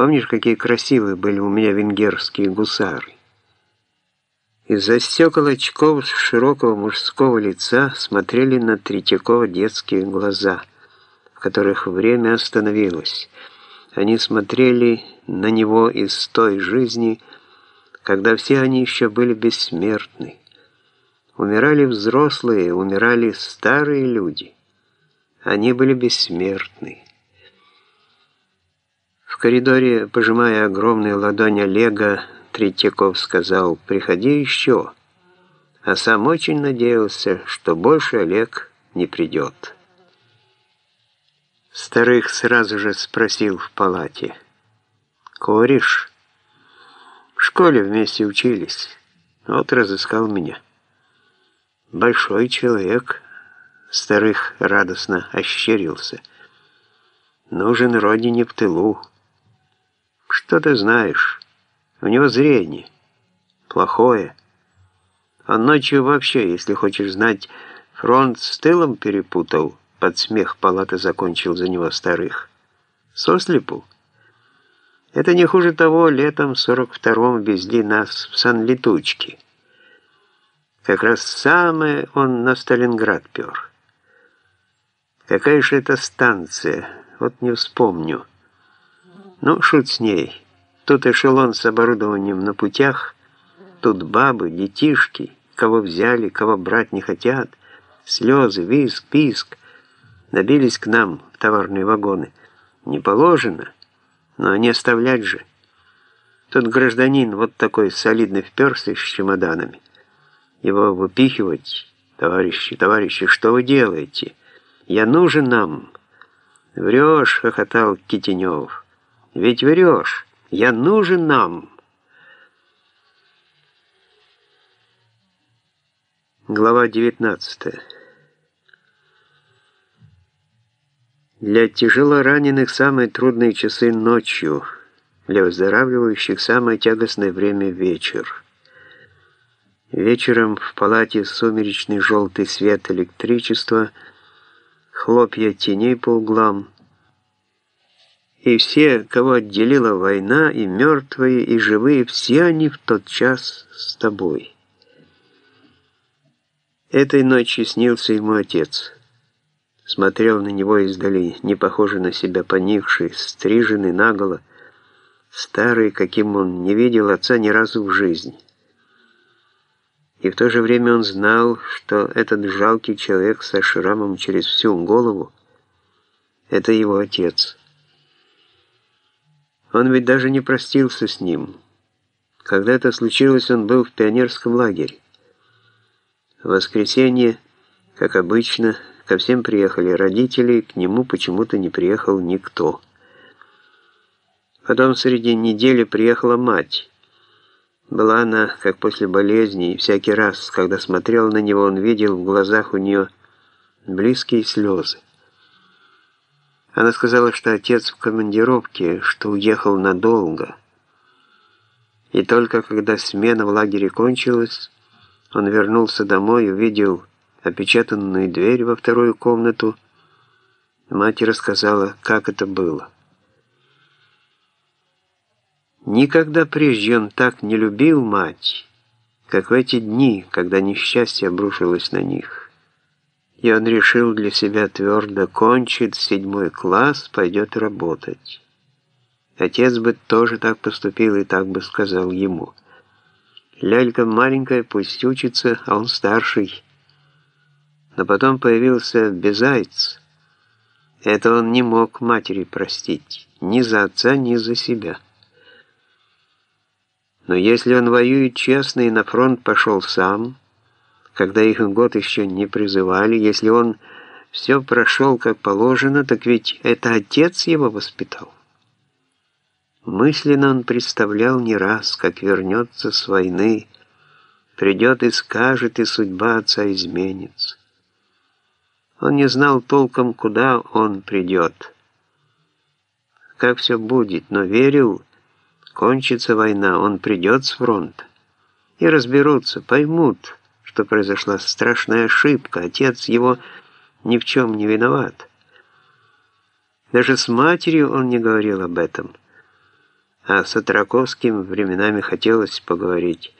Помнишь, какие красивые были у меня венгерские гусары? Из-за стекол очков широкого мужского лица смотрели на Третьякова детские глаза, в которых время остановилось. Они смотрели на него из той жизни, когда все они еще были бессмертны. Умирали взрослые, умирали старые люди. Они были бессмертны. Коридоре, пожимая огромную ладонь Олега, Третьяков сказал «Приходи еще», а сам очень надеялся, что больше Олег не придет. Старых сразу же спросил в палате. «Кореш?» «В школе вместе учились. Вот разыскал меня». «Большой человек», — Старых радостно ощерился. «Нужен родине в тылу. Что ты знаешь? У него зрение. Плохое. А ночью вообще, если хочешь знать, фронт с тылом перепутал». Под смех палаты закончил за него Старых. «Сослепу?» Это не хуже того, летом 42-м везли нас в Сан-Летучки. Как раз самое он на Сталинград пер. Какая же это станция? Вот не вспомню. Ну, шут с ней. Тут эшелон с оборудованием на путях, тут бабы, детишки, кого взяли, кого брать не хотят, слезы, визг, писк. Набились к нам в товарные вагоны. Не положено, но не оставлять же. Тут гражданин вот такой солидный вперся с чемоданами его выпихивать. Товарищи, товарищи, что вы делаете? Я нужен нам. Врешь, хохотал Китенев. Ведь врешь. Я нужен нам. Глава 19. Для тяжело раненых самые трудные часы ночью, для выздоравливающих самое тягостное время вечер. Вечером в палате сумеречный желтый свет электричества, хлопья теней по углам. И все, кого отделила война, и мертвые, и живые, все они в тот час с тобой. Этой ночью снился ему отец. Смотрел на него издали, не похожий на себя поникший, стриженный наголо, старый, каким он не видел отца ни разу в жизни. И в то же время он знал, что этот жалкий человек со шрамом через всю голову — это его отец. Он ведь даже не простился с ним. Когда это случилось, он был в пионерском лагере. В воскресенье, как обычно, ко всем приехали родители, к нему почему-то не приехал никто. Потом среди недели приехала мать. Была она, как после болезни, и всякий раз, когда смотрел на него, он видел в глазах у нее близкие слезы. Она сказала, что отец в командировке, что уехал надолго. И только когда смена в лагере кончилась, он вернулся домой и увидел опечатанную дверь во вторую комнату. Мать рассказала, как это было. Никогда прежде он так не любил мать, как в эти дни, когда несчастье обрушилось на них. И он решил для себя твердо, кончит седьмой класс, пойдет работать. Отец бы тоже так поступил и так бы сказал ему. Лялька маленькая, пусть учится, а он старший. Но потом появился Безайц. Это он не мог матери простить, ни за отца, ни за себя. Но если он воюет честно и на фронт пошел сам, когда их год еще не призывали, если он все прошел как положено, так ведь это отец его воспитал. Мысленно он представлял не раз, как вернется с войны, придет и скажет, и судьба отца изменится. Он не знал толком, куда он придет, как все будет, но верил, Кончится война, он придет с фронта. И разберутся, поймут, что произошла страшная ошибка. Отец его ни в чем не виноват. Даже с матерью он не говорил об этом. а с Отраковским временами хотелось поговорить.